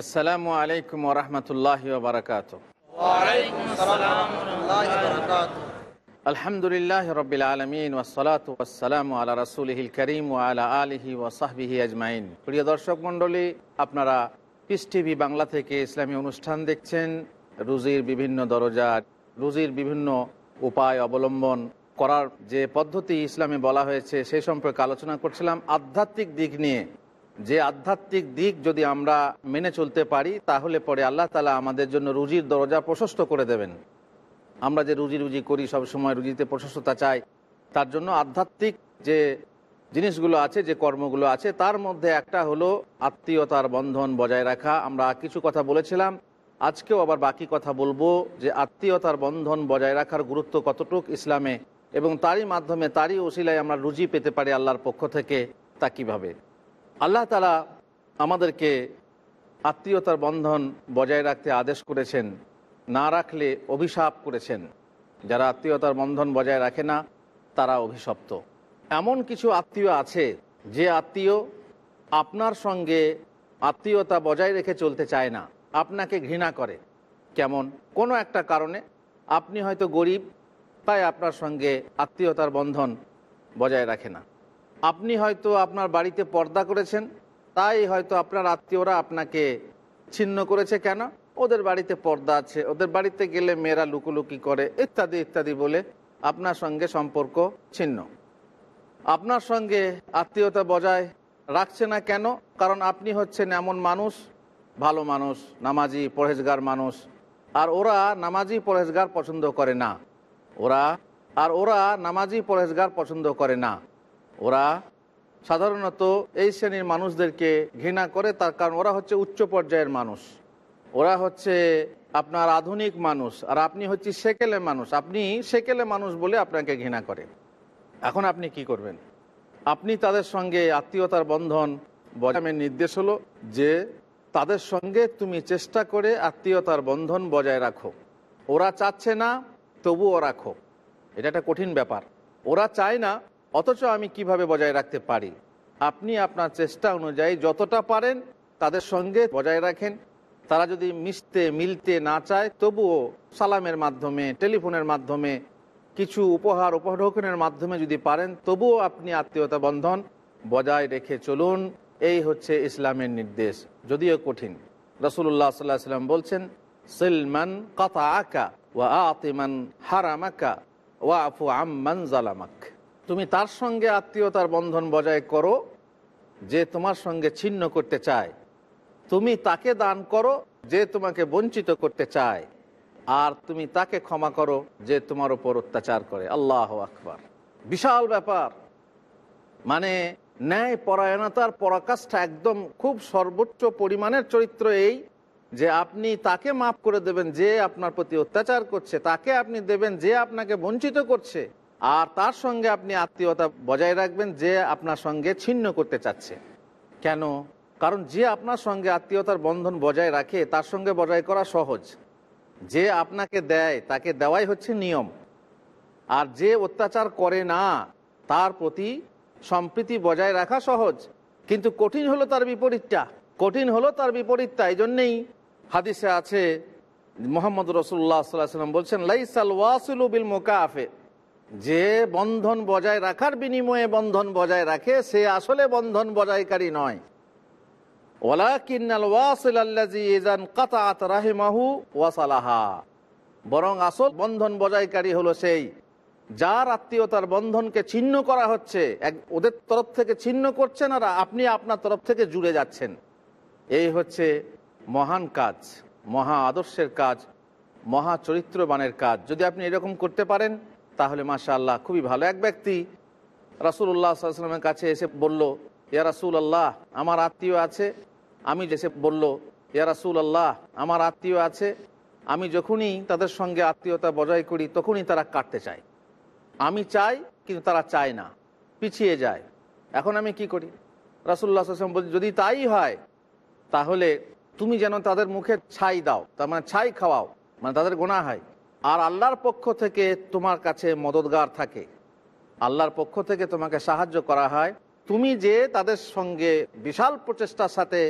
আসসালামু আলাইকুম ওরহমতুল্লাহ বারকাত আলহামদুলিল্লাহ রবিল আলমিন ওসলাত ওসালাম আলা রসুলহিল করিম ও আলা আলহি ওসাহবিহি আজমাইন। প্রিয় দর্শক মণ্ডলী আপনারা পিস টিভি বাংলা থেকে ইসলামী অনুষ্ঠান দেখছেন। রুজির বিভিন্ন দরজা রুজির বিভিন্ন উপায় অবলম্বন করার যে পদ্ধতি ইসলামে বলা হয়েছে সেই সম্পর্কে আলোচনা করছিলাম। আধ্যাত্মিক দিক নিয়ে যে আধ্যাত্মিক দিক যদি আমরা মেনে চলতে পারি, তাহলে পরে আল্লাহ তালা আমাদের জন্য রুজির দরজা প্রশস্ত করে দেবেন। আমরা যে রুজি রুজি করি, সব সময় রুজিতে প্রশস্ততা চাই, তার জন্য আধ্যাত্মিক যে জিনিসগুলো আছে, যে কর্মগুলো আছে, তার মধ্যে একটা হলো আত্মীয়তার বন্ধন বজায় রাখা। আমরা কিছু কথা বলেছিলাম, আজকেও আবার বাকি কথা বলব যে আত্মীয়তার বন্ধন বজায় রাখার গুরুত্ব কতটুক ইসলামে এবং তারই মাধ্যমে, তারই ওসিলায় আমরা রুজি পেতে পারি আল্লাহর পক্ষ থেকে, তা কীভাবে? আল্লাহ তালা আমাদেরকে আত্মীয়তার বন্ধন বজায় রাখতে আদেশ করেছেন, না রাখলে অভিশাপ করেছেন। যারা আত্মীয়তার বন্ধন বজায় রাখে না, তারা অভিশপ্ত। এমন কিছু আত্মীয় আছে, যে আত্মীয় আপনার সঙ্গে আত্মীয়তা বজায় রেখে চলতে চায় না, আপনাকে ঘৃণা করে। কেমন? কোনো একটা কারণে। আপনি হয়তো গরিব, তাই আপনার সঙ্গে আত্মীয়তার বন্ধন বজায় রাখে না। আপনি হয়তো আপনার বাড়িতে পর্দা করেছেন, তাই হয়তো আপনার আত্মীয়রা আপনাকে ছিন্ন করেছে কেন? ওদের বাড়িতে পর্দা আছে, ওদের বাড়িতে গেলে মেয়েরা লুকুলুকি করে, ইত্যাদি ইত্যাদি বলে আপনার সঙ্গে সম্পর্ক ছিন্ন। আপনার সঙ্গে আত্মীয়তা বজায় রাখছে না কেন? কারণ আপনি হচ্ছেন এমন মানুষ, ভালো মানুষ, নামাজি, পরহেজগার মানুষ, আর ওরা নামাজি, পরহেজগার পছন্দ করে না। ওরা, আর ওরা নামাজি, পরহেজগার পছন্দ করে না। ওরা সাধারণত এই শ্রেণির মানুষদেরকে ঘৃণা করে, তার কারণ ওরা হচ্ছে উচ্চ পর্যায়ের মানুষ। ওরা হচ্ছে আপনার আধুনিক মানুষ, আর আপনি হচ্ছে সেকেলে মানুষ। আপনি সেকেলে মানুষ বলে আপনাকে ঘৃণা করে। এখন আপনি কি করবেন? আপনি তাদের সঙ্গে আত্মীয়তার বন্ধন বজামের নির্দেশ হলো যে, তাদের সঙ্গে তুমি চেষ্টা করে আত্মীয়তার বন্ধন বজায় রাখো। ওরা চাচ্ছে না, তবুও রাখো। এটা একটা কঠিন ব্যাপার। ওরা চায় না অথচ আমি কীভাবে বজায় রাখতে পারি? আপনি আপনার চেষ্টা অনুযায়ী যতটা পারেন তাদের সঙ্গে বজায় রাখেন। তারা যদি মিশতে মিলতে না চায়, তবুও সালামের মাধ্যমে, টেলিফোনের মাধ্যমে, কিছু উপহার উপঢৌকনের মাধ্যমে যদি পারেন, তবুও আপনি আত্মীয়তা বন্ধন বজায় রেখে চলুন। এই হচ্ছে ইসলামের নির্দেশ, যদিও কঠিন। রসুল্লাহ সাল্লাহ সাল্লাম বলছেন, সিলমান কথা আকা ওয়া আতিমান হারামাকা ওয়া আফু আম্মান তুমি তার সঙ্গে আত্মীয়তার বন্ধন বজায় করো, যে তোমার সঙ্গে ছিন্ন করতে চায়। তুমি তাকে দান করো, যে তোমাকে বঞ্চিত করতে চায়। আর তুমি তাকে ক্ষমা করো, যে তোমার ওপর অত্যাচার করে। আল্লাহ আকবার। বিশাল ব্যাপার। মানে ন্যায় পরায়ণতার পরাকাষ্ঠা একদম খুব সর্বোচ্চ পরিমাণের চরিত্র এই, যে আপনি তাকে মাফ করে দেবেন, যে আপনার প্রতি অত্যাচার করছে, তাকে আপনি দেবেন, যে আপনাকে বঞ্চিত করছে। আর তার সঙ্গে আপনি আত্মীয়তা বজায় রাখবেন যে আপনার সঙ্গে ছিন্ন করতে চাচ্ছে। কেন? কারণ যে আপনার সঙ্গে আত্মীয়তার বন্ধন বজায় রাখে, তার সঙ্গে বজায় করা সহজ। যে আপনাকে দেয়, তাকে দেওয়াই হচ্ছে নিয়ম। আর যে অত্যাচার করে না, তার প্রতি সম্প্রীতি বজায় রাখা সহজ। কিন্তু কঠিন হলো তার বিপরীতটা। কঠিন হলো তার বিপরীতটা এই জন্যেই হাদিসে আছে, মোহাম্মদ রসুল্লাহ সাল্লাম বলছেন, লাইসাল ওয়াসুলু বিল মোকাফে। যে বন্ধন বজায় রাখার বিনিময়ে বন্ধন বজায় রাখে, সে আসলে বন্ধন বজায়কারী নয়। বরং আসল বন্ধন বজায়কারী হলো সেই, যার আত্মীয়তার বন্ধনকে ছিন্ন করা হচ্ছে, এক ওদের তরফ থেকে ছিন্ন করছেন আর আপনি আপনার তরফ থেকে জুড়ে যাচ্ছেন। এই হচ্ছে মহান কাজ, মহা আদর্শের কাজ, মহা চরিত্রবানের কাজ। যদি আপনি এরকম করতে পারেন তাহলে মাশা আল্লাহ খুবই ভালো। এক ব্যক্তি রাসুল্লাহ সাল্লামের কাছে এসে বলল, ইয়া রাসুল আল্লাহ আমার আত্মীয় আছে। আমি এসে বলল, ইয়া রাসুল আল্লাহ আমার আত্মীয় আছে। আমি যখনই তাদের সঙ্গে আত্মীয়তা বজায় করি, তখনই তারা কাটতে চায়। আমি চাই, কিন্তু তারা চায় না। পিছিয়ে যায়। এখন আমি কি করি? রাসুল্লাহ আসলাম বলছি, যদি তাই হয়, তাহলে তুমি যেন তাদের মুখে ছাই দাও। তার মানে ছাই খাওয়াও মানে তাদের গোনা হয়। আর আল্লাহর পক্ষ থেকে তোমার কাছে মদতগার থাকে। আল্লাহর পক্ষ থেকে তোমাকে সাহায্য করা হয়। তুমি যে তাদের সঙ্গে বিশাল প্রচেষ্টার সাথে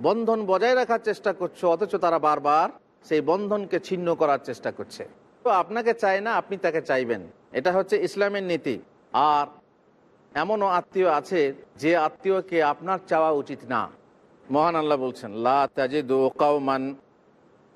বন্ধন বজায় রাখার চেষ্টা করছ, অথচ তারা বারবার সেই বন্ধনকে ছিন্ন করার চেষ্টা করছে। তো আপনাকে চায় না, আপনি তাকে চাইবেন। এটা হচ্ছে ইসলামের নীতি। আর এমনও আত্মীয় আছে যে আত্মীয়কে আপনার চাওয়া উচিত না। মহান আল্লাহ বলছেন, লা তাজিদু কওমান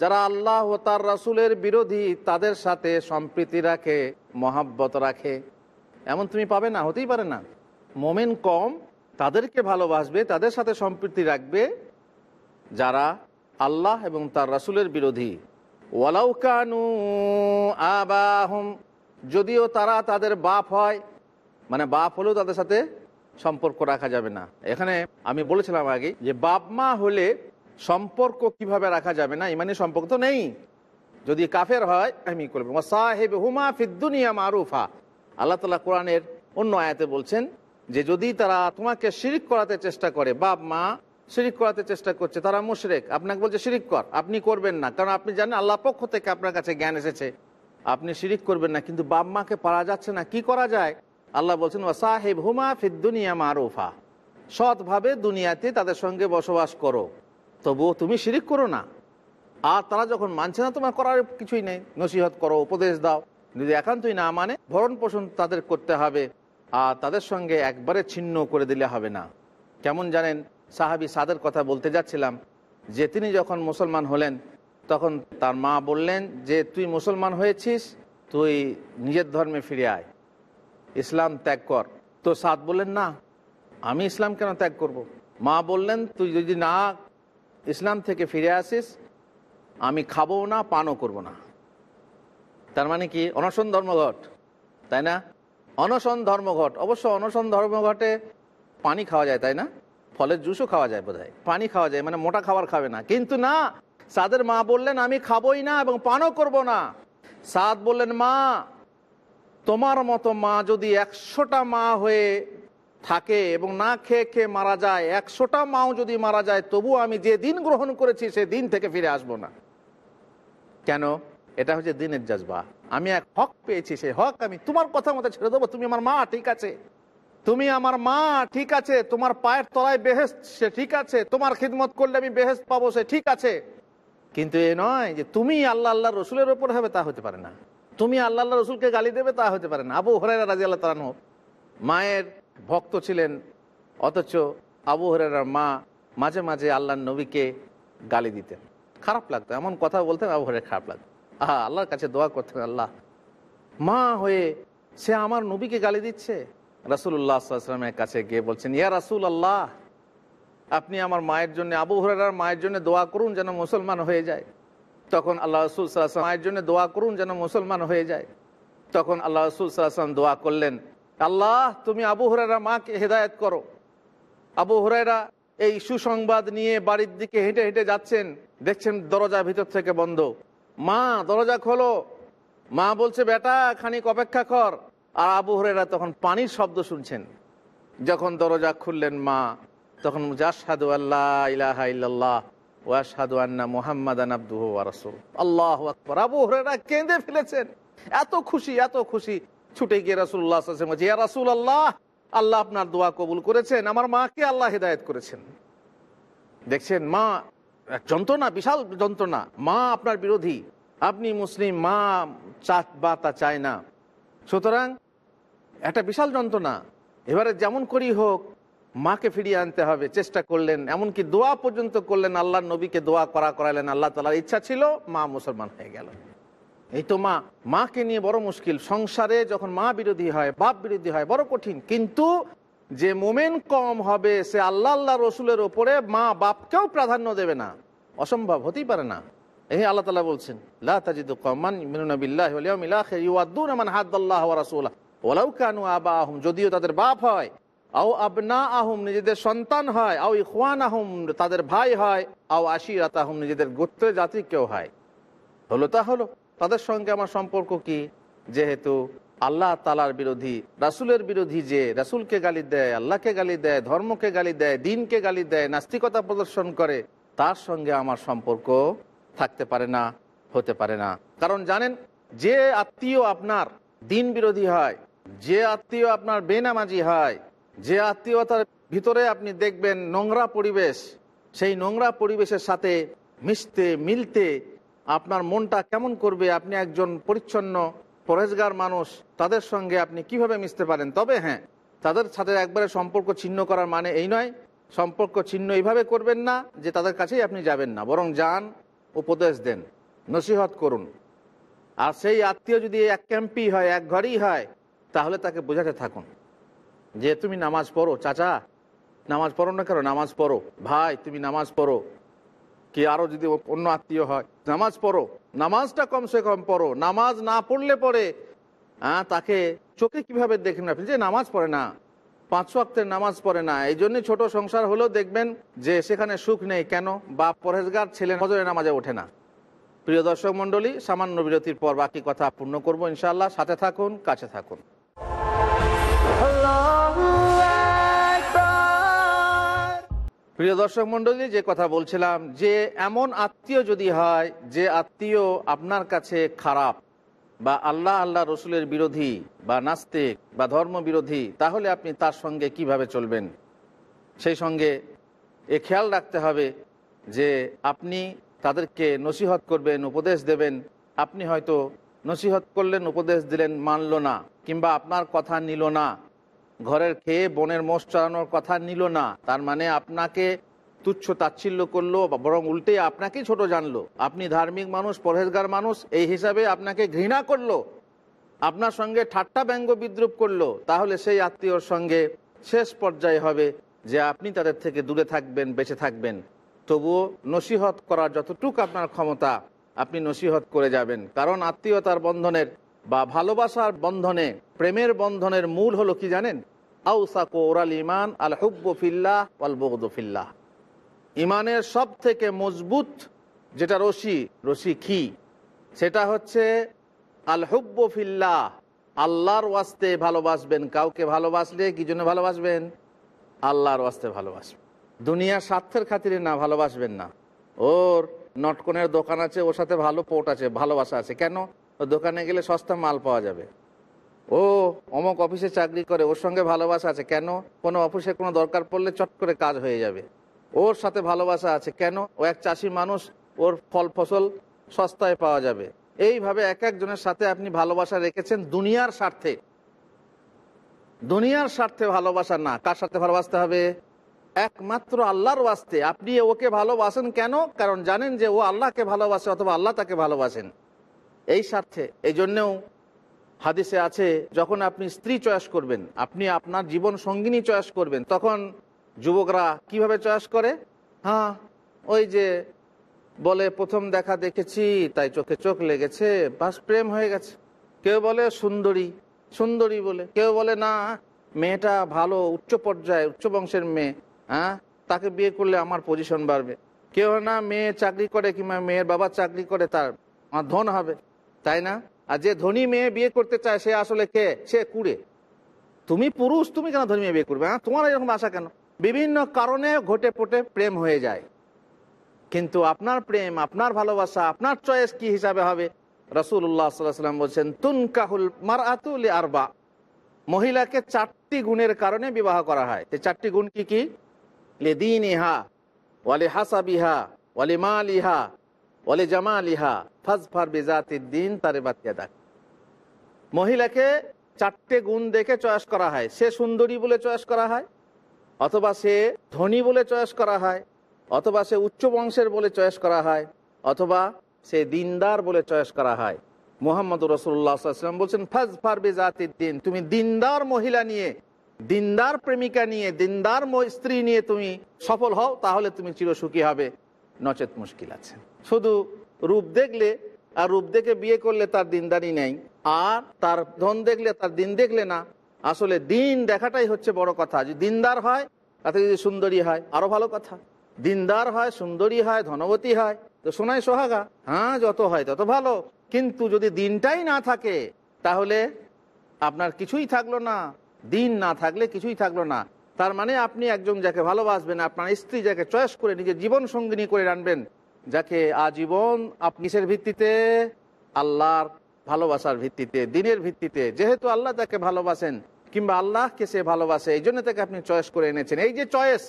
যারা আল্লাহ ও তার রাসুলের বিরোধী, তাদের সাথে সম্প্রীতি রাখে, মহাব্বত রাখে। এমন তুমি পাবে না, হতেই পারে না। মোমেন কম, তাদেরকে ভালোবাসবে, তাদের সাথে সম্প্রীতি রাখবে যারা আল্লাহ এবং তার রাসুলের বিরোধী। ওয়ালাউকানু আবাহম, যদিও তারা তাদের বাপ হয় মানে বাপ হলেও তাদের সাথে সম্পর্ক রাখা যাবে না। এখানে আমি বলেছিলাম আগে যে, বাপ মা হলে সম্পর্ক কীভাবে রাখা যাবে না? ইমানি সম্পর্ক তো নেই। যদি কাফের হয়, আমি করব। সাহেব হুমা মারুফা। আল্লাহ তালা কোরআনের অন্য আয়াতে বলছেন যে, যদি তারা তোমাকে শিরিক করাতে চেষ্টা করে, বাপ, মা শিরিক করাতে চেষ্টা করছে, তারা মুশরেক। আপনাকে বলছে, শিরিক কর। আপনি করবেন না। কারণ আপনি জানেন, আল্লাহ পক্ষ থেকে আপনার কাছে জ্ঞান এসেছে। আপনি শিরিক করবেন না, কিন্তু বাপ, মাকে পারা যাচ্ছে না। কি করা যায়? আল্লাহ বলছেন সাহেব হুমা ফিদ্দুনিয়া মারুফা। সৎভাবে দুনিয়াতে তাদের সঙ্গে বসবাস করো। তবুও তুমি শিরিক করো না। আর তারা যখন মানছে না তোমার করার কিছুই নেই, নসিহত করো, উপদেশ দাও। যদি একান্তই না মানে ভরণ পোষণ তাদের করতে হবে, আর তাদের সঙ্গে একবারে ছিন্ন করে দিলে হবে না। কেমন জানেন, সাহাবি সাদের কথা বলতে যাচ্ছিলাম, যে তিনি যখন মুসলমান হলেন, তখন তার মা বললেন যে, তুই মুসলমান হয়েছিস, তুই নিজের ধর্মে ফিরে আয়। ইসলাম ত্যাগ কর। তো সাদ বললেন, না, আমি ইসলাম কেন ত্যাগ করব। মা বললেন, তুই যদি না ইসলাম থেকে ফিরে আসিস, আমি খাব না, পানও করব না। তার মানে কি? অনশন ধর্মঘট তাই না? অনশন ধর্মঘট অবশ্য অনশন ধর্মঘটে পানি খাওয়া যায়, তাই না? ফলের জুসও খাওয়া যায় বোধ পানি খাওয়া যায় মানে মোটা খাবার খাবে না। কিন্তু না, সাদের মা বললেন, আমি খাবই না এবং পানও করব না। সাদ বললেন, মা, তোমার মতো মা যদি একশোটা মা হয়ে থাকে এবং না খেয়ে খেয়ে মারা যায়, একশোটা মাও যদি মারা যায় তবু আমি যে দিন গ্রহণ করেছি, সে দিন থেকে ফিরে আসব না। কেন? এটা হচ্ছে দিনের জজবা। আমি এক হক পেয়েছি, সেই হক আমি তোমার কথা মতো ছেড়ে দেবো। তুমি আমার মা, ঠিক আছে। তুমি আমার মা, ঠিক আছে। তোমার পায়ের তলায় বেহেস্ত, সে ঠিক আছে। তোমার খিদমত করলে আমি বেহেস্ত পাবো, সে ঠিক আছে। কিন্তু এ নয় যে তুমি আল্লাহ আল্লাহ রসুলের ওপর হবে, তা হতে পারে না। তুমি আল্লাহ আল্লাহ রসুলকে গালি দেবে, তা হতে পারে না। আবু হরাইরা রাজি আল্লাহ তালানো মায়ের ভক্ত ছিলেন, অথচ আবু হরাইরার মা মাঝে মাঝে আল্লাহ নবীকে গালি দিতেন। খারাপ লাগতো, এমন কথা বলতেন আবু হরের খারাপ লাগতো। আহা, আল্লাহর কাছে দোয়া করতেন, আল্লাহ। মা হয়ে সে আমার নবীকে গালি দিচ্ছে? রাসুল্লাহ আসলামের কাছে গিয়ে বলছেন, ইয়া রাসুল আল্লাহ আপনি আমার মায়ের জন্য, আবু হরার মায়ের জন্য দোয়া করুন যেন মুসলমান হয়ে যায়। তখন আল্লাহ রসুল সাল্লাম মায়ের জন্য দোয়া করুন যেন মুসলমান হয়ে যায়। তখন আল্লাহ রসুল সাল্লাম দোয়া করলেন আল্লাহ, তুমি আবু হরারা মাকে হেদায়ত করো। আবু হরাইরা এই সুসংবাদ নিয়ে বাড়ির দিকে হেঁটে হেঁটে যাচ্ছেন। দেখছেন দরজা ভিতর থেকে বন্ধ। মা, দরজা খোলো। মা বলছে, বেটা, খানিক অপেক্ষা কর। আর আবু হরেরা তখন পানির শব্দ শুনছেন। যখন দরজা খুললেন মা, তখন জাসাদু আল্লাহ ইলাহা ইল্লাল্লাহ ওয়াসাদু আন্না মোহাম্মদ আব্দুহ রাসুল আল্লাহ আকবর। আবু হরেরা কেঁদে ফেলেছেন। এত খুশি এত খুশি। ছুটে গিয়ে রাসুল্লাহ ইয়া রাসুল আল্লাহ আল্লাহ আপনার দোয়া কবুল করেছেন, আমার মাকে আল্লাহ হেদায়ত করেছেন। দেখছেন, মা যন্ত্রণা, বিশাল যন্ত্রণা। মা আপনার বিরোধী। আপনি মুসলিম, মা চা বা তা চায় না। সুতরাং একটা বিশাল যন্ত্রণা। এবারে যেমন করি হোক, মাকে ফিরিয়ে আনতে হবে, চেষ্টা করলেন। এমনকি দোয়া পর্যন্ত করলেন আল্লাহ নবীকে দোয়া করা করালেন, আল্লাহ তালার ইচ্ছা ছিল মা মুসলমান হয়ে গেল। এই তো মা, মাকে নিয়ে বড় মুশকিল। সংসারে যখন মা বিরোধী হয়, বাপ বিরোধী হয়, বড় কঠিন। কিন্তু যে মোমেন কম হবে, সে আল্লাহ আল্লাহ রসুলের ওপরে মা বাপকেও প্রাধান্য দেবে না। অসম্ভব, হতেই পারে না। এই আল্লাহ তালা বলছেন আহম যদিও তাদের বাপ হয়, আও আবনা আহম নিজেদের সন্তান হয়, আও ইখান আহম তাদের ভাই হয়, আও আশিরাত আহম নিজেদের গোত্র জাতি কেউ হয়। হলো তা হলো। তাদের সঙ্গে আমার সম্পর্ক কি? যেহেতু আল্লাহ তালার বিরোধী, রাসুলের বিরোধী যে রাসুলকে গালি দেয়, আল্লাহকে গালি দেয়, ধর্মকে গালি দেয়, দিনকে গালি দেয়, নাস্তিকতা প্রদর্শন করে, তার সঙ্গে আমার সম্পর্ক থাকতে পারে না, হতে পারে না। কারণ জানেন, যে আত্মীয় আপনার দিন বিরোধী হয়, যে আত্মীয় আপনার বেনামাজি হয়, যে আত্মীয়তার ভিতরে আপনি দেখবেন নোংরা পরিবেশ, সেই নোংরা পরিবেশের সাথে মিশতে, মিলতে আপনার মনটা কেমন করবে? আপনি একজন পরিচ্ছন্ন পরেজগার মানুষ। তাদের সঙ্গে আপনি কীভাবে মিশতে পারেন? তবে হ্যাঁ তাদের সাথে একবারে সম্পর্ক ছিন্ন করার মানে এই নয়, সম্পর্ক ছিন্ন এইভাবে করবেন না যে তাদের কাছেই আপনি যাবেন না। বরং যান, উপদেশ দেন, নসিহত করুন। আর সেই আত্মীয় যদি এক ক্যাম্পই হয়, এক ঘরেই হয়, তাহলে তাকে বোঝাতে থাকুন যে তুমি নামাজ পড়ো। চাচা, নামাজ পড়ো না কেন? নামাজ পড়ো। ভাই, তুমি নামাজ পড়ো। কি আরও যদি অন্য আত্মীয় হয়, নামাজ পড়ো, নামাজটা কমসে কম পড়ো, নামাজ না পড়লে পরে হ্যাঁ তাকে চোখে কীভাবে দেখেন আপনি? যে নামাজ পড়ে না, পাঁচ ওয়াক্তের নামাজ পড়ে না, এই জন্যই ছোট সংসার হলেও দেখবেন যে সেখানে সুখ নেই। কেন? বা পরেজগার ছেলে নজরে নামাজে ওঠে না। প্রিয় দর্শক মন্ডলী সামান্য বিরতির পর বাকি কথা পূর্ণ করব ইনশাল্লাহ সাথে থাকুন, কাছে থাকুন। প্রিয় দর্শক মন্ডলী যে কথা বলছিলাম, যে এমন আত্মীয় যদি হয়, যে আত্মীয় আপনার কাছে খারাপ বা আল্লাহ আল্লাহ রসুলের বিরোধী বা নাস্তিক বা ধর্ম বিরোধী, তাহলে আপনি তার সঙ্গে কীভাবে চলবেন? সেই সঙ্গে এ খেয়াল রাখতে হবে যে আপনি তাদেরকে নসিহত করবেন, উপদেশ দেবেন। আপনি হয়তো নসিহত করলেন, উপদেশ দিলেন, মানল না, কিংবা আপনার কথা নিল না। ঘরের খেয়ে বনের মোষ চড়ানোর কথা নিল না। তার মানে আপনাকে তুচ্ছ তাচ্ছিল্য করল বরং উল্টে আপনাকেই ছোট জানলো। আপনি ধার্মিক মানুষ, পরহেজগার মানুষ, এই হিসাবে আপনাকে ঘৃণা করল। আপনার সঙ্গে ঠাট্টা ব্যঙ্গ বিদ্রুপ করল। তাহলে সেই আত্মীয়র সঙ্গে শেষ পর্যায়ে হবে যে আপনি তাদের থেকে দূরে থাকবেন, বেঁচে থাকবেন। তবুও নসিহত করার যতটুক আপনার ক্ষমতা, আপনি নসিহত করে যাবেন। কারণ আত্মীয়তার বন্ধনের বা ভালোবাসার বন্ধনে, প্রেমের বন্ধনের মূল হলো কি জানেন? আউসাকো ওরাল ইমান আল হুব্বফিল্লাহ আল বগদফিল্লাহ ইমানের সব থেকে মজবুত যেটা রশি রশি কি? সেটা হচ্ছে আল হুব্বফিল্লাহ আল্লাহর ওয়াস্তে ভালোবাসবেন। কাউকে ভালোবাসলে কি জন্য ভালোবাসবেন? আল্লাহর ওয়াস্তে ভালোবাসবেন। দুনিয়ার স্বার্থের খাতিরে না, ভালোবাসবেন না। ওর নটকনের দোকান আছে, ওর সাথে ভালো পোট আছে, ভালোবাসা আছে। কেন? দোকানে গেলে সস্তা মাল পাওয়া যাবে। ও, অমক অফিসে চাকরি করে, ওর সঙ্গে ভালোবাসা আছে, কেন? কোনো অফিসে কোনো দরকার পড়লে চট করে কাজ হয়ে যাবে। ওর সাথে ভালোবাসা আছে, কেন? ও এক চাষি মানুষ, ওর ফল ফসল সস্তায় পাওয়া যাবে। এইভাবে এক একজনের সাথে আপনি ভালোবাসা রেখেছেন দুনিয়ার স্বার্থে। দুনিয়ার স্বার্থে ভালোবাসা না, কার সাথে ভালোবাসতে হবে? একমাত্র আল্লাহর ওয়াস্তে। আপনি ওকে ভালোবাসেন কেন? কারণ জানেন যে ও আল্লাহকে ভালোবাসে অথবা আল্লাহ তাকে ভালোবাসেন। এই স্বার্থে এই জন্যেও হাদিসে আছে, যখন আপনি স্ত্রী চয়েস করবেন, আপনি আপনার জীবন সঙ্গিনী চয়েস করবেন, তখন যুবকরা কীভাবে চয়েস করে? হ্যাঁ ওই যে বলে, প্রথম দেখা দেখেছি, তাই চোখে চোখ লেগেছে, বাস প্রেম হয়ে গেছে। কেউ বলে, সুন্দরী। সুন্দরী বলে, কেউ বলে, না, মেয়েটা ভালো, উচ্চ পর্যায়ে, উচ্চ বংশের মেয়ে হ্যাঁ তাকে বিয়ে করলে আমার পজিশন বাড়বে। কেউ না, মেয়ে চাকরি করে কিংবা মেয়ের বাবা চাকরি করে, তার ধন হবে। তাই না? আর যে ধনী মেয়ে বিয়ে করতে চায়, সে আসলে কে? সে কুড়ে। তুমি পুরুষ, তুমি কেন ধনী মেয়ে বিয়ে করবে হ্যাঁ? তোমার এরকম আশা কেন? বিভিন্ন কারণে ঘটে পটে প্রেম হয়ে যায়। কিন্তু আপনার প্রেম, আপনার ভালোবাসা, আপনার চয়েস কি হিসাবে হবে? রসুল্লাহ সাল্লাম বলছেন, তুনকাহুল মার আতুল আরবা মহিলাকে চারটি গুণের কারণে বিবাহ করা হয়। এই চারটি গুণ কি কি? লে দিন ইহা ওয়ালে হাসাবিহা ওয়ালে মাল ইহা ওয়ালে জামাল ইহা ফাজফার বেজাতির দিন তারে বাতিয়া দেখ। মহিলাকে চারটে গুণ দেখে চয়েস করা হয়। সে সুন্দরী বলে চয়েস করা হয়, অথবা সে ধনী বলে চয়েস করা হয়, অথবা সে উচ্চ বংশের বলে চয়েস করা হয়, অথবা সে দিনদার বলে চয়েস করা হয়। মোহাম্মদ রসুল্লাহাম বলছেন ফাজ ফারবে জাতির দিন, তুমি দিনদার মহিলা নিয়ে, দিনদার প্রেমিকা নিয়ে, দিনদার স্ত্রী নিয়ে তুমি সফল হও, তাহলে তুমি চিরসুখী হবে। নচেত মুশকিল আছে। শুধু রূপ দেখলে আর রূপ দেখে বিয়ে করলে তার দিনদারি নেই, আর তার ধন দেখলে তার দিন দেখলে না। আসলে দিন দেখাটাই হচ্ছে বড় কথা। যদি দিনদার হয়, তাতে যদি সুন্দরী হয়, আরও ভালো কথা। দিনদার হয়, সুন্দরী হয়, ধনবতী হয়, তো সোনাই সোহাগা হ্যাঁ যত হয় তত ভালো। কিন্তু যদি দিনটাই না থাকে, তাহলে আপনার কিছুই থাকল না। দিন না থাকলে কিছুই থাকল না। তার মানে আপনি একজন যাকে ভালোবাসবেন, আপনার স্ত্রী যাকে চয়েস করে নিজের জীবন সঙ্গিনী করে রানবেন যাকে আজীবন আপনি কিসের ভিত্তিতে? আল্লাহর ভালোবাসার ভিত্তিতে, দিনের ভিত্তিতে। যেহেতু আল্লাহ তাকে ভালোবাসেন, কিংবা আল্লাহকে সে ভালোবাসে, এই জন্য তাকে আপনি চয়েস করে এনেছেন। এই যে চয়েস,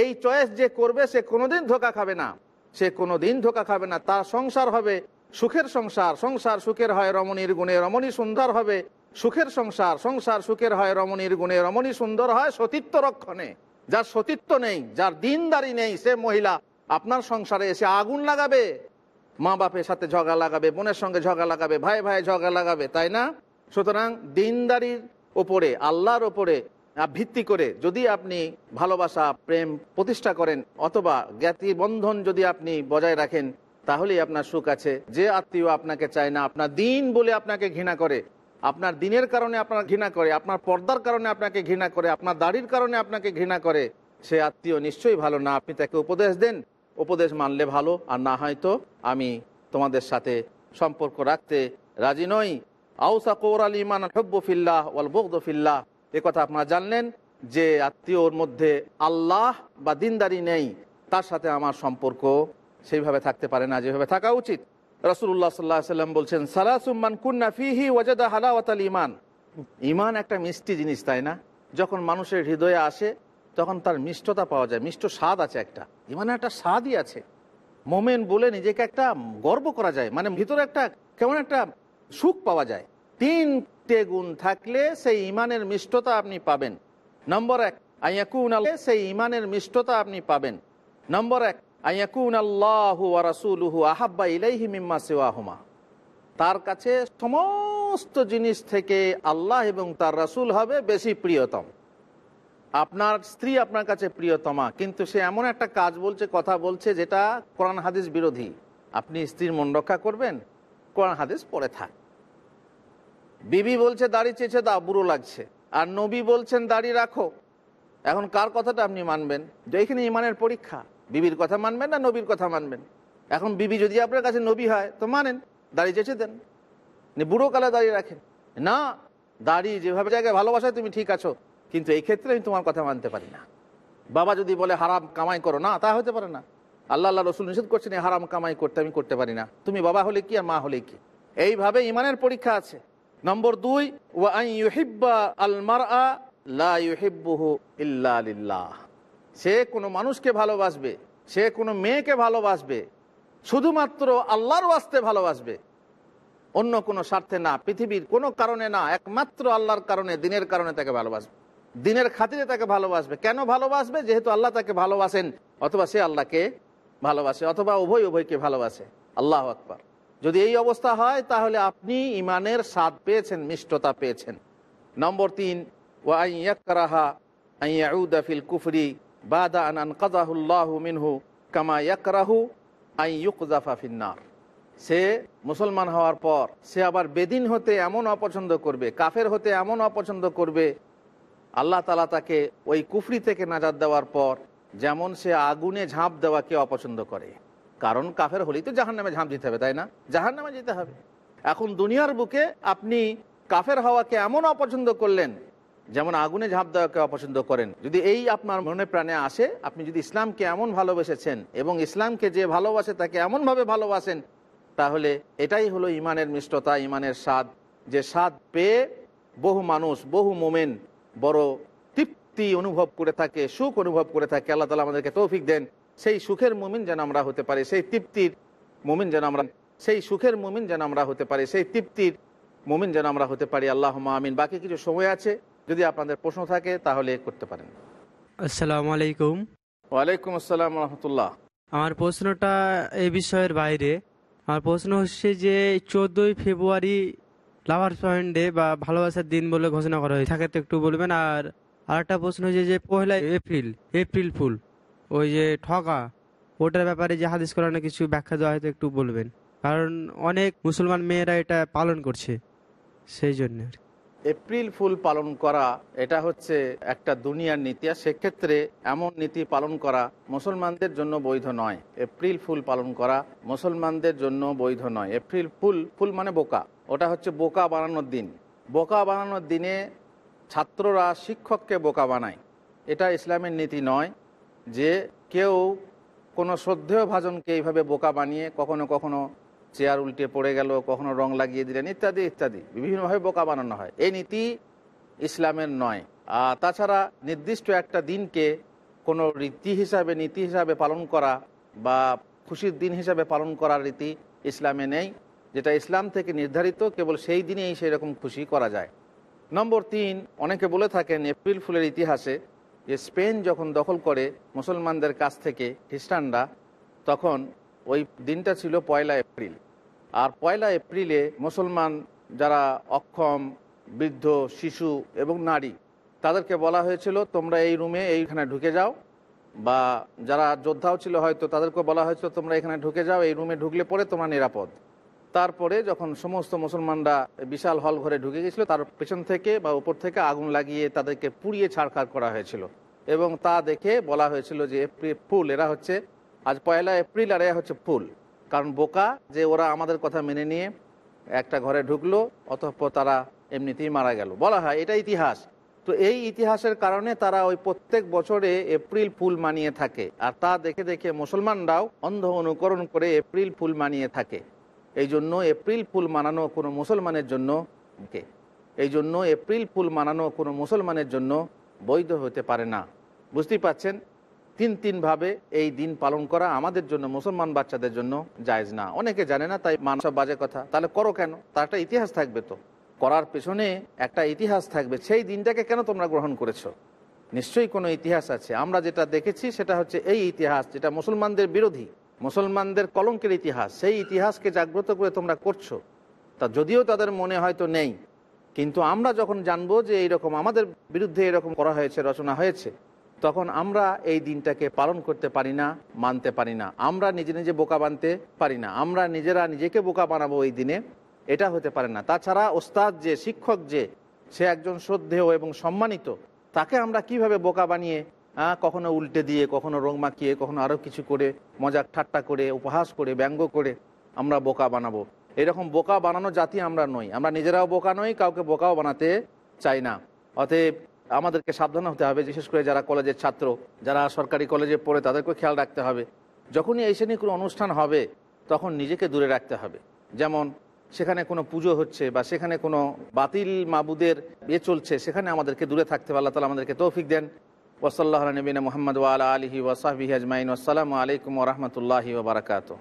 এই চয়েস যে করবে, সে কোনোদিন ধোকা খাবে না। সে কোনোদিন ধোকা খাবে না। তার সংসার হবে সুখের সংসার। সংসার সুখের হয়, রমণীর গুণে। রমণী সুন্দর হবে। সুখের সংসার সংসার সুখের হয় রমণীর গুণে। রমণী সুন্দর হয় সতীত্ব রক্ষণে। যার সতীত্ব নেই, যার দিনদারি নেই, সে মহিলা আপনার সংসারে এসে আগুন লাগাবে। মা বাপের সাথে ঝগড়া লাগাবে, বোনের সঙ্গে ঝগড়া লাগাবে, ভাই ভাই ঝগড়া লাগাবে, তাই না? সুতরাং দিনদারির ওপরে আল্লাহর ওপরে ভিত্তি করে যদি আপনি ভালোবাসা, প্রেম প্রতিষ্ঠা করেন অথবা জ্ঞাতি বন্ধন যদি আপনি বজায় রাখেন, তাহলেই আপনার সুখ আছে। যে আত্মীয় আপনাকে চায় না, আপনার দিন বলে আপনাকে ঘৃণা করে আপনার দিনের কারণে আপনার ঘৃণা করে, আপনার পর্দার কারণে আপনাকে ঘৃণা করে, আপনার দাড়ির কারণে আপনাকে ঘৃণা করে, সে আত্মীয় নিশ্চয়ই ভালো না। আপনি তাকে উপদেশ দেন, উপদেশ মানলে ভালো, আর না হয়তো আমি তোমাদের সাথে সম্পর্ক রাখতে রাজি নই। আউসা কৌর আল ইমান হব্বফিল্লাহ ওয়াল বগদফিল্লাহ এ কথা আপনারা জানলেন যে আত্মীয়র মধ্যে আল্লাহ বা দিনদারি নেই, তার সাথে আমার সম্পর্ক সেইভাবে থাকতে পারে না, যেভাবে থাকা উচিত। রসুল্লাহ সাল্লাহ সাল্লাম বলছেন সালাসুম্মান কুন্না ফিহি ওয়াজাদা হালাওয়াতাল ইমান ইমান একটা মিষ্টি জিনিস, তাই না? যখন মানুষের হৃদয়ে আসে, তখন তার মিষ্টতা পাওয়া যায়, মিষ্ট স্বাদ আছে একটা। ইমানে একটা স্বাদই আছে। মোমেন বলে নিজেকে একটা গর্ব করা যায় মানে ভিতরে একটা কেমন একটা সুখ পাওয়া যায়। তিনটে গুণ থাকলে সেই ইমানের মিষ্টতা আপনি পাবেন। নম্বর এক আইয়াকুন সেই ইমানের মিষ্টতা আপনি পাবেন। নম্বর এক আল্লাহু তার কাছে সমস্ত জিনিস থেকে আল্লাহ এবং তার রাসূল হবে বেশি প্রিয়তম। আপনার স্ত্রী আপনার কাছে প্রিয়তমা, কিন্তু সে এমন একটা কাজ বলছে, কথা বলছে যেটা কোরআন হাদিস বিরোধী। আপনি স্ত্রীর মন রক্ষা করবেন, কোরআন হাদিস পড়ে থাক। বিবি বলছে, দাড়ি চেয়েছে দা বুড়ো লাগছে। আর নবী বলছেন, দাড়ি রাখো। এখন কার কথাটা আপনি মানবেন? যে এখানে ইমানের পরীক্ষা। বিবির কথা মানবেন না নবীর কথা মানবেন? এখন বিবি যদি আপনার কাছে নবী হয়, তো মানেন, দাড়ি চেঁচে দেন। বুড়ো কালে দাঁড়িয়ে রাখেন। না, দাড়ি যেভাবে জায়গায় ভালোবাসায় তুমি ঠিক আছো, কিন্তু এই ক্ষেত্রে আমি তোমার কথা মানতে পারি না। বাবা যদি বলে, হারাম কামাই করো, না, তা হতে পারে না। আল্লাহ আল্লাহ রসুল নিষেধ করছেন, এই হারাম কামাই করতে আমি করতে পারি না। তুমি বাবা হলে কি আর মা হলে কি? এইভাবে ইমানের পরীক্ষা আছে। নম্বর দুই, ওয়া ইউহিব্বা আল মারআ লা ইউহিব্বুহু ইল্লা সে কোনো মানুষকে ভালোবাসবে, সে কোনো মেয়েকে ভালোবাসবে, শুধুমাত্র আল্লাহর ওয়াস্তে ভালোবাসবে। অন্য কোনো স্বার্থে না, পৃথিবীর কোনো কারণে না, একমাত্র আল্লাহর কারণে, দিনের কারণে তাকে ভালোবাসবে। দিনের খাতিরে তাকে ভালোবাসবে। কেন ভালোবাসবে? যেহেতু আল্লাহ তাকে ভালোবাসেন, অথবা সে আল্লাহকে ভালোবাসে, অথবা উভয় উভয়কে ভালোবাসে। আল্লাহ আকবার। যদি এই অবস্থা হয়, তাহলে আপনি ইমানের স্বাদ পেয়েছেন, মিষ্টতা পেয়েছেন। নম্বর তিন ওয়াইয়াকরাহা আইয়াউদা ফিল কুফরি মিনহু কামা আই সে মুসলমান হওয়ার পর সে আবার বেদিন হতে এমন অপছন্দ করবে, কাফের হতে এমন অপছন্দ করবে, আল্লাহ তালা তাকে ওই কুফরি থেকে নাজাদ দেওয়ার পর যেমন সে আগুনে ঝাঁপ দেওয়াকে অপছন্দ করে। কারণ কাফের হলেই তো জাহান নামে ঝাঁপ দিতে হবে, তাই না? জাহান নামে যেতে হবে। এখন দুনিয়ার বুকে আপনি কাফের হওয়াকে এমন অপছন্দ করলেন যেমন আগুনে ঝাঁপ দেওয়াকে অপছন্দ করেন। যদি এই আপনার মনে প্রাণে আসে, আপনি যদি ইসলামকে এমন ভালোবেসেছেন এবং ইসলামকে যে ভালোবাসে তাকে এমনভাবে ভালোবাসেন, তাহলে এটাই হলো ইমানের মিষ্টতা, ইমানের স্বাদ। যে স্বাদ পেয়ে বহু মানুষ, বহু মোমেন বড় তৃপ্তি অনুভব করে থাকে, সুখ অনুভব করে থাকে। আল্লাহ তালা আমাদেরকে তৌফিক দেন। সেই সুখের মুমিন যেন আমরা হতে পারি, সেই তৃপ্তির মুমিন যেন আমরা, সেই সুখের মুমিন যেন আমরা হতে পারি, সেই তৃপ্তির মুমিন যেন আমরা হতে পারি। আল্লাহ আমিন। বাকি কিছু সময় আছে? যদি আপনাদের প্রশ্ন থাকে তাহলে করতে পারেন। আসসালামু আলাইকুম। ওয়ালাইকুম আসসালাম রহমতুল্লাহ। আমার প্রশ্নটা এই বিষয়ের বাইরে। আমার প্রশ্ন হচ্ছে যে চোদ্দই ফেব্রুয়ারি লাভার পয়েন্ট ডে বা ভালোবাসার দিন বলে ঘোষণা করা হয়েছে। থাকে তো একটু বলবেন। আর আরেকটা প্রশ্ন হচ্ছে যে পয়লা এপ্রিল এপ্রিল ফুল ওই যে ঠকা ওটার ব্যাপারে যে হাদিস কোরআনে কিছু ব্যাখ্যা দেওয়া হয়তো একটু বলবেন। কারণ অনেক মুসলমান মেয়েরা এটা পালন করছে সেই জন্য এপ্রিল ফুল পালন করা, এটা হচ্ছে একটা দুনিয়ার নীতি। আর সেক্ষেত্রে এমন নীতি পালন করা মুসলমানদের জন্য বৈধ নয়। এপ্রিল ফুল পালন করা মুসলমানদের জন্য বৈধ নয়। এপ্রিল ফুল ফুল মানে বোকা। ওটা হচ্ছে বোকা বানানোর দিন। বোকা বানানোর দিনে ছাত্ররা শিক্ষককে বোকা বানায়। এটা ইসলামের নীতি নয় যে কেউ কোনো শ্রদ্ধেয় ভাজনকে এইভাবে বোকা বানিয়ে কখনো কখনো চেয়ার উল্টে পড়ে গেল, কখনো রং লাগিয়ে দিলেন, ইত্যাদি ইত্যাদি। বিভিন্নভাবে বোকা বানানো হয়। এই নীতি ইসলামের নয়। আর তাছাড়া নির্দিষ্ট একটা দিনকে কোনো রীতি হিসাবে, নীতি হিসাবে পালন করা বা খুশির দিন হিসাবে পালন করার রীতি ইসলামে নেই। যেটা ইসলাম থেকে নির্ধারিত, কেবল সেই দিনেই সেই রকম খুশি করা যায়। নম্বর তিন, অনেকে বলে থাকেন, এপ্রিল ফুলের ইতিহাসে যে স্পেন যখন দখল করে মুসলমানদের কাছ থেকে খ্রিস্টানরা, তখন ওই দিনটা ছিল পয়লা এপ্রিল। আর পয়লা এপ্রিলে মুসলমান যারা অক্ষম, বৃদ্ধ, শিশু এবং নারী, তাদেরকে বলা হয়েছিল, তোমরা এই রুমে এইখানে ঢুকে যাও। বা যারা যোদ্ধাও ছিল হয়তো তাদেরকে বলা হয়েছিল, তোমরা এখানে ঢুকে যাও, এই রুমে ঢুকলে পরে তোমরা নিরাপদ। তারপরে যখন সমস্ত মুসলমানরা বিশাল হল ঘরে ঢুকে গেছিল, তার পেছন থেকে বা উপর থেকে আগুন লাগিয়ে তাদেরকে পুড়িয়ে ছাড়খাড় করা হয়েছিল। এবং তা দেখে বলা হয়েছিল যে এপ্রিল ফুল, এরা হচ্ছে আজ পয়লা এপ্রিল আর হচ্ছে ফুল। কারণ বোকা যে ওরা আমাদের কথা মেনে নিয়ে একটা ঘরে ঢুকলো, অতঃপর তারা এমনিতেই মারা গেল। বলা হয় এটা ইতিহাস। তো এই ইতিহাসের কারণে তারা ওই প্রত্যেক বছরে এপ্রিল ফুল মানিয়ে থাকে। আর তা দেখে দেখে মুসলমানরাও অন্ধ অনুকরণ করে এপ্রিল ফুল মানিয়ে থাকে। এই জন্য এপ্রিল ফুল মানানো কোনো মুসলমানের জন্য এই জন্য এপ্রিল ফুল মানানো কোনো মুসলমানের জন্য বৈধ হতে পারে না। বুঝতেই পাচ্ছেন তিন তিনভাবে এই দিন পালন করা আমাদের জন্য, মুসলমান বাচ্চাদের জন্য জায়জ না। অনেকে জানে না, তাই মানুষ বাজে কথা। তাহলে করো কেন? তার একটা ইতিহাস থাকবে তো। করার পেছনে একটা ইতিহাস থাকবে। সেই দিনটাকে কেন তোমরা গ্রহণ করেছ? নিশ্চয়ই কোনো ইতিহাস আছে। আমরা যেটা দেখেছি সেটা হচ্ছে এই ইতিহাস, যেটা মুসলমানদের বিরোধী, মুসলমানদের কলঙ্কের ইতিহাস। সেই ইতিহাসকে জাগ্রত করে তোমরা করছ। তা যদিও তাদের মনে হয়তো নেই, কিন্তু আমরা যখন জানব যে এইরকম আমাদের বিরুদ্ধে এরকম করা হয়েছে, রচনা হয়েছে তখন আমরা এই দিনটাকে পালন করতে পারি না, মানতে পারি না। আমরা নিজে নিজে বোকা বানতে পারি না। আমরা নিজেরা নিজেকে বোকা বানাবো এই দিনে, এটা হতে পারে না। তাছাড়া ওস্তাদ যে, শিক্ষক যে, সে একজন শ্রদ্ধেয় এবং সম্মানিত, তাকে আমরা কীভাবে বোকা বানিয়ে কখনো উল্টে দিয়ে, কখনো রং মাখিয়ে, কখনো আরও কিছু করে, মজাক ঠাট্টা করে, উপহাস করে, ব্যঙ্গ করে আমরা বোকা বানাবো? এরকম বোকা বানানো জাতি আমরা নই। আমরা নিজেরাও বোকা নই, কাউকে বোকাও বানাতে চাই না। অতএব আমাদেরকে সাবধান হতে হবে, বিশেষ করে যারা কলেজের ছাত্র, যারা সরকারি কলেজে পড়ে তাদেরকেও খেয়াল রাখতে হবে। যখনই এই শ্রেণির কোনো অনুষ্ঠান হবে, তখন নিজেকে দূরে রাখতে হবে। যেমন, সেখানে কোনো পুজো হচ্ছে বা সেখানে কোনো বাতিল মাবুদের ইয়ে চলছে, সেখানে আমাদেরকে দূরে থাকতে হবে। আল্লাহ তালা আমাদেরকে তৌফিক দেন। ওসল্লাহ নবীন মোহাম্মদ ওয়াল আলহি ওসাহবি আজমাইন। আসসালামু আলাইকুম রহমতুল্লাহি ওবরাকাতু